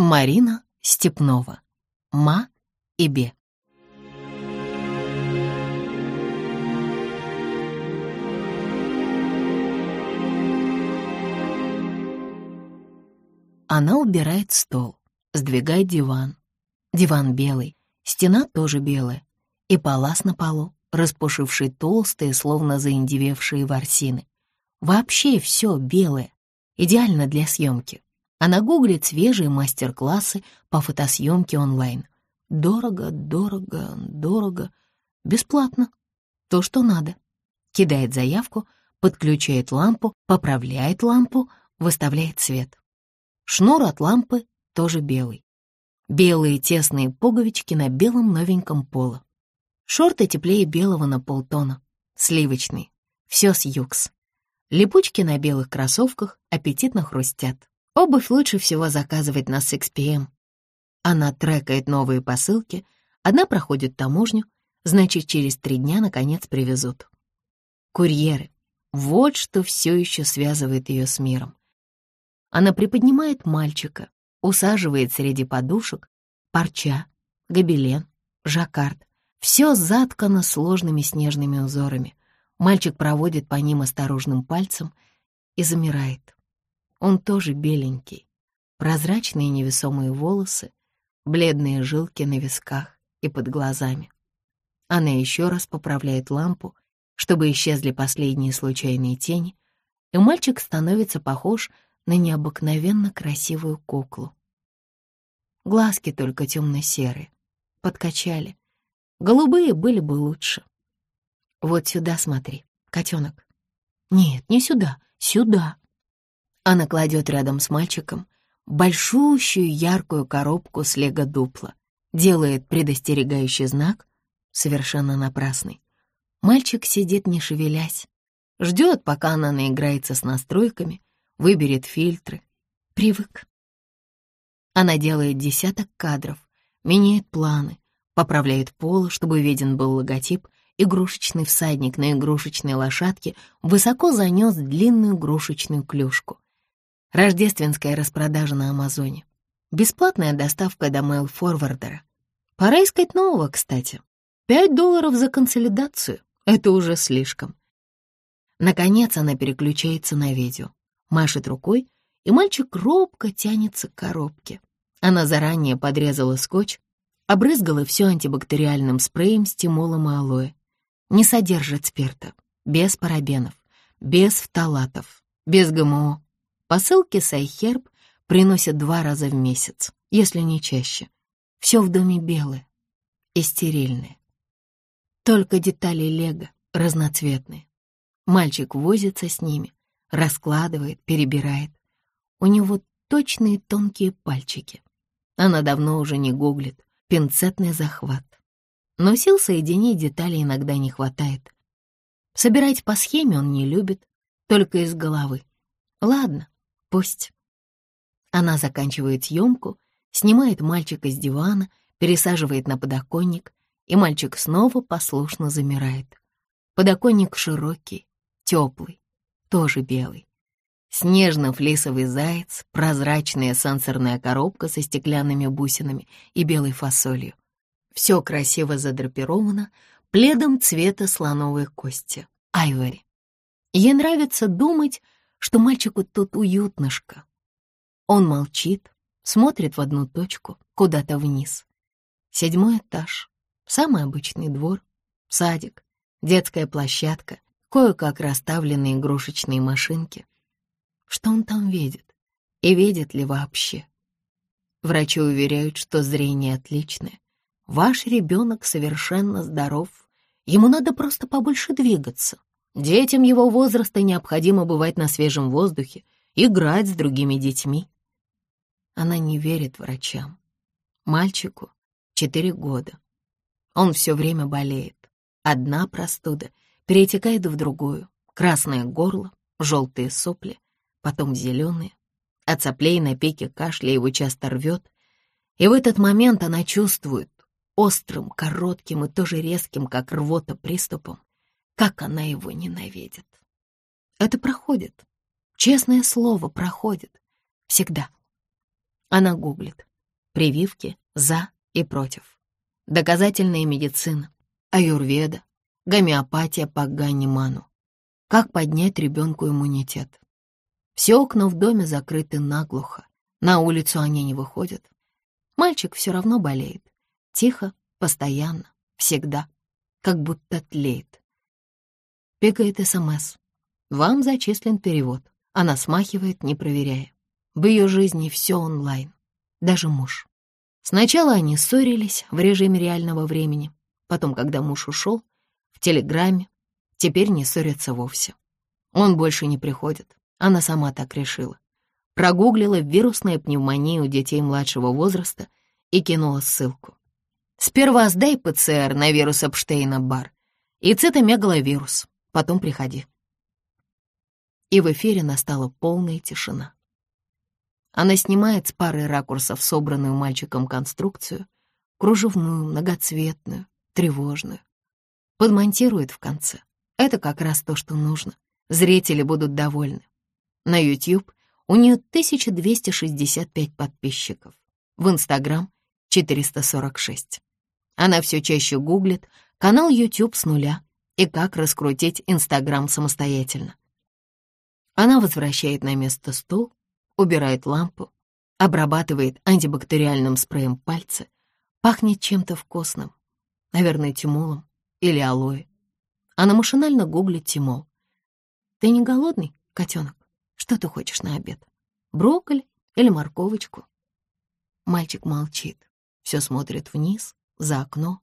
Марина Степнова. Ма и Бе. Она убирает стол, сдвигает диван. Диван белый, стена тоже белая. И палас на полу, распушивший толстые, словно заиндевевшие ворсины. Вообще все белое, идеально для съемки. Она гуглит свежие мастер-классы по фотосъемке онлайн. Дорого, дорого, дорого. Бесплатно. То, что надо. Кидает заявку, подключает лампу, поправляет лампу, выставляет свет. Шнур от лампы тоже белый. Белые тесные пуговички на белом новеньком поло. Шорты теплее белого на полтона. Сливочный. Все с юкс. Липучки на белых кроссовках аппетитно хрустят. Обувь лучше всего заказывать на SexPM. Она трекает новые посылки, одна проходит таможню, значит, через три дня, наконец, привезут. Курьеры. Вот что все еще связывает ее с миром. Она приподнимает мальчика, усаживает среди подушек, парча, гобелен, жаккард. Все заткано сложными снежными узорами. Мальчик проводит по ним осторожным пальцем и замирает. Он тоже беленький. Прозрачные невесомые волосы, бледные жилки на висках и под глазами. Она еще раз поправляет лампу, чтобы исчезли последние случайные тени, и мальчик становится похож на необыкновенно красивую куклу. Глазки только темно-серые, подкачали. Голубые были бы лучше. Вот сюда смотри, котенок. Нет, не сюда, сюда. Она кладет рядом с мальчиком большущую яркую коробку с лего-дупла, делает предостерегающий знак, совершенно напрасный. Мальчик сидит не шевелясь, ждет, пока она наиграется с настройками, выберет фильтры. Привык. Она делает десяток кадров, меняет планы, поправляет пол, чтобы виден был логотип, игрушечный всадник на игрушечной лошадке высоко занес длинную игрушечную клюшку — Рождественская распродажа на Амазоне. Бесплатная доставка до мейл-форвардера. Пора искать нового, кстати. Пять долларов за консолидацию — это уже слишком. Наконец она переключается на видео, машет рукой, и мальчик робко тянется к коробке. Она заранее подрезала скотч, обрызгала все антибактериальным спреем, с тимолом и алоэ. Не содержит спирта, без парабенов, без фталатов, без ГМО. Посылки с iHerb приносят два раза в месяц, если не чаще. Все в доме белое и стерильное. Только детали лего разноцветные. Мальчик возится с ними, раскладывает, перебирает. У него точные тонкие пальчики. Она давно уже не гуглит. Пинцетный захват. Но сил соединить детали иногда не хватает. Собирать по схеме он не любит, только из головы. Ладно, Пусть. Она заканчивает съемку, снимает мальчика с дивана, пересаживает на подоконник, и мальчик снова послушно замирает. Подоконник широкий, теплый, тоже белый. Снежно-флисовый заяц, прозрачная сенсорная коробка со стеклянными бусинами и белой фасолью. Все красиво задрапировано пледом цвета слоновой кости, айвори. Ей нравится думать, что мальчику тут уютношко? Он молчит, смотрит в одну точку, куда-то вниз. Седьмой этаж, самый обычный двор, садик, детская площадка, кое-как расставленные игрушечные машинки. Что он там видит? И видит ли вообще? Врачи уверяют, что зрение отличное. Ваш ребенок совершенно здоров. Ему надо просто побольше двигаться. Детям его возраста необходимо бывать на свежем воздухе, играть с другими детьми. Она не верит врачам. Мальчику четыре года. Он все время болеет. Одна простуда перетекает в другую. Красное горло, желтые сопли, потом зеленые. От соплей на пике кашля его часто рвет. И в этот момент она чувствует острым, коротким и тоже резким, как рвота, приступом, как она его ненавидит. Это проходит. Честное слово, проходит. Всегда. Она гуглит. Прививки «за» и «против». Доказательная медицина, аюрведа, гомеопатия по Ганиману. Как поднять ребенку иммунитет? Все окна в доме закрыты наглухо. На улицу они не выходят. Мальчик все равно болеет. Тихо, постоянно, всегда. Как будто тлеет. Бегает СМС. Вам зачислен перевод. Она смахивает, не проверяя. В ее жизни все онлайн. Даже муж. Сначала они ссорились в режиме реального времени. Потом, когда муж ушел, в Телеграме. Теперь не ссорятся вовсе. Он больше не приходит. Она сама так решила. Прогуглила вирусная пневмония у детей младшего возраста и кинула ссылку. Сперва сдай ПЦР на вирус Эпштейна-Бар и цитомегаловирус. Потом приходи». И в эфире настала полная тишина. Она снимает с пары ракурсов собранную мальчиком конструкцию, кружевную, многоцветную, тревожную. Подмонтирует в конце. Это как раз то, что нужно. Зрители будут довольны. На YouTube у нее 1265 подписчиков, в Instagram 446. Она все чаще гуглит канал YouTube с нуля и как раскрутить Инстаграм самостоятельно. Она возвращает на место стул, убирает лампу, обрабатывает антибактериальным спреем пальцы, пахнет чем-то вкусным, наверное, тимолом или алоэ. Она машинально гуглит тимол. «Ты не голодный, котенок? Что ты хочешь на обед? Брокколи или морковочку?» Мальчик молчит, все смотрит вниз, за окно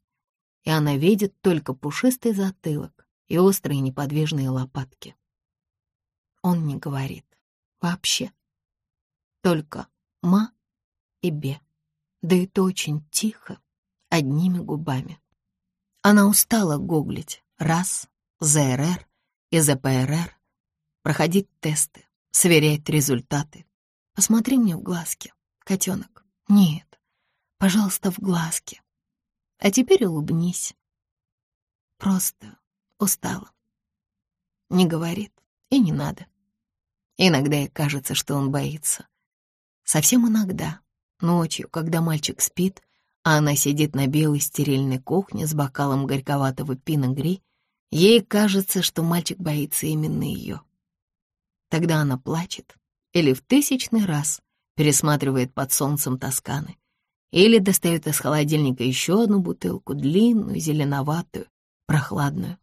и она видит только пушистый затылок и острые неподвижные лопатки. Он не говорит вообще. Только «ма» и «бе». Да это очень тихо, одними губами. Она устала гуглить «раз», «ЗРР» и «ЗПРР», проходить тесты, сверять результаты. Посмотри мне в глазки, котенок. Нет, пожалуйста, в глазки. А теперь улыбнись. Просто устала. Не говорит, и не надо. Иногда ей кажется, что он боится. Совсем иногда, ночью, когда мальчик спит, а она сидит на белой стерильной кухне с бокалом горьковатого пиногри, ей кажется, что мальчик боится именно ее. Тогда она плачет или в тысячный раз пересматривает под солнцем Тосканы — или достает из холодильника еще одну бутылку, длинную, зеленоватую, прохладную.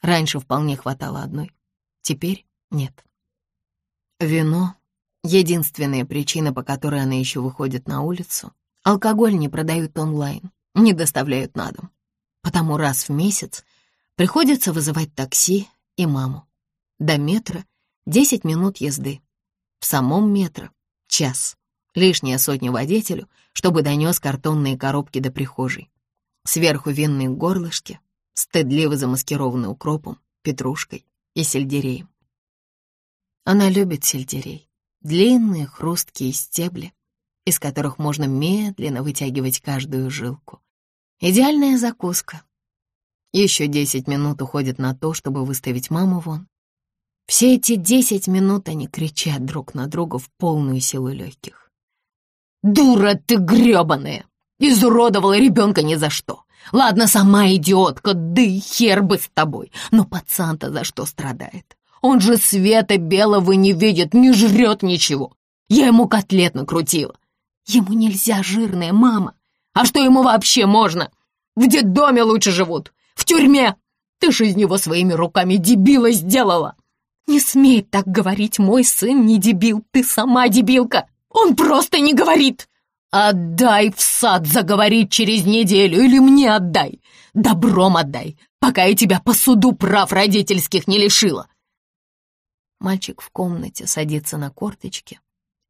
Раньше вполне хватало одной, теперь нет. Вино — единственная причина, по которой она еще выходит на улицу. Алкоголь не продают онлайн, не доставляют на дом. Потому раз в месяц приходится вызывать такси и маму. До метра — 10 минут езды. В самом метро — час. Лишняя сотня водителю — чтобы донес картонные коробки до прихожей. Сверху винные горлышки, стыдливо замаскированы укропом, петрушкой и сельдереем. Она любит сельдерей. Длинные хрусткие стебли, из которых можно медленно вытягивать каждую жилку. Идеальная закуска. Еще десять минут уходит на то, чтобы выставить маму вон. Все эти десять минут они кричат друг на друга в полную силу легких. Дура ты гребаная! Изуродовала ребенка ни за что. Ладно, сама идиотка, да и хер бы с тобой. Но пацан-то за что страдает? Он же света белого не видит, не жрет ничего. Я ему котлет накрутила. Ему нельзя жирная мама. А что ему вообще можно? В детдоме лучше живут. В тюрьме. Ты же из него своими руками дебила сделала. Не смей так говорить, мой сын не дебил, ты сама дебилка. Он просто не говорит. Отдай в сад заговорит через неделю или мне отдай. Добром отдай, пока я тебя по суду прав родительских не лишила. Мальчик в комнате садится на корточки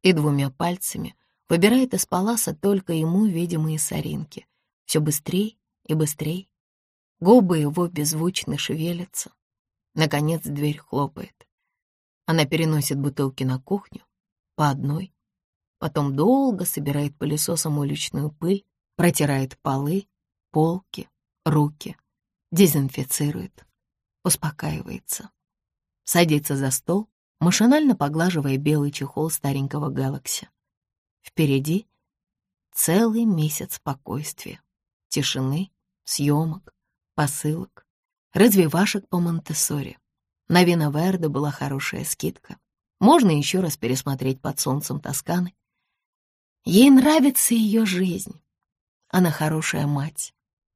и двумя пальцами выбирает из паласа только ему видимые соринки. Все быстрее и быстрее. Губы его беззвучно шевелятся. Наконец дверь хлопает. Она переносит бутылки на кухню, по одной, Потом долго собирает пылесосом уличную пыль, протирает полы, полки, руки, дезинфицирует, успокаивается. Садится за стол, машинально поглаживая белый чехол старенького Гэлакси. Впереди целый месяц спокойствия, тишины, съемок, посылок, развивашек по Монтессори. На Виноверде была хорошая скидка. Можно еще раз пересмотреть под солнцем Тосканы Ей нравится ее жизнь. Она хорошая мать.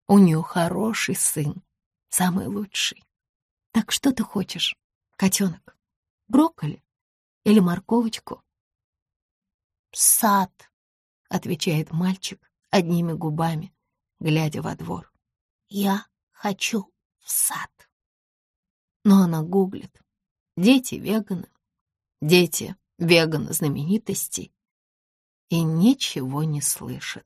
У нее хороший сын, самый лучший. Так что ты хочешь, котенок? Брокколи или морковочку? Сад, отвечает мальчик одними губами, глядя во двор. Я хочу в сад. Но она гуглит. Дети веганы. Дети веганы знаменитостей и ничего не слышит.